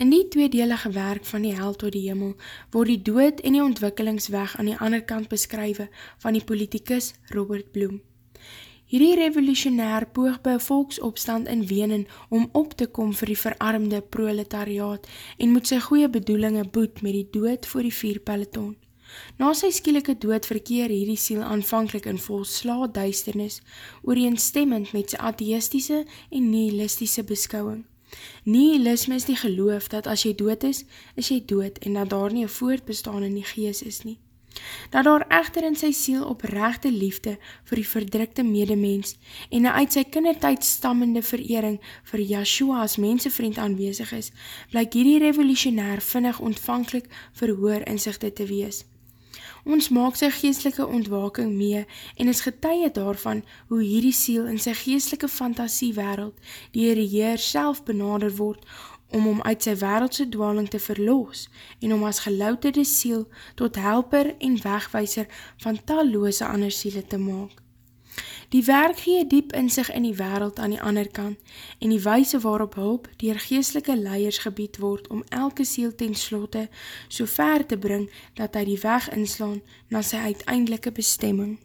In die tweedelige werk van die held tot die hemel word die dood en die ontwikkelingsweg aan die ander kant beskrywe van die politicus Robert Bloem. Hierdie revolutionair poog by volksopstand in Wenen om op te kom vir die verarmde proletariaat en moet sy goeie bedoelinge boet met die dood voor die vier peloton. Na sy skielike dood verkeer hierdie siel aanvankelijk in volsla duisternis, ooreenstemmend met sy atheistische en nihilistische beskouwing. Nihilisme is die geloof dat as jy dood is, is jy dood en dat daar nie een voortbestaan in die gees is nie. Dat daar echter in sy siel oprechte liefde vir die verdrukte medemens en uit sy kindertijd stammende verering vir Yahshua as mensevriend aanwezig is, blyk hierdie revolutionair vinnig ontvankelijk vir hoor inzichte te wees. Ons maak sy geestelike ontwaking mee en is getuie daarvan hoe hierdie siel in sy geestelike fantasie wereld die Heere Heer self benader word om om uit sy wereldse dwaling te verloos en om as gelouterde siel tot helper en wegwijser van talloose ander siele te maak. Die werk gee diep in sig in die wereld aan die ander kant en die wijse waarop hulp dier geestelike leiers gebied word om elke siel ten slotte so ver te bring dat hy die weg inslaan na sy uiteindelike bestemming.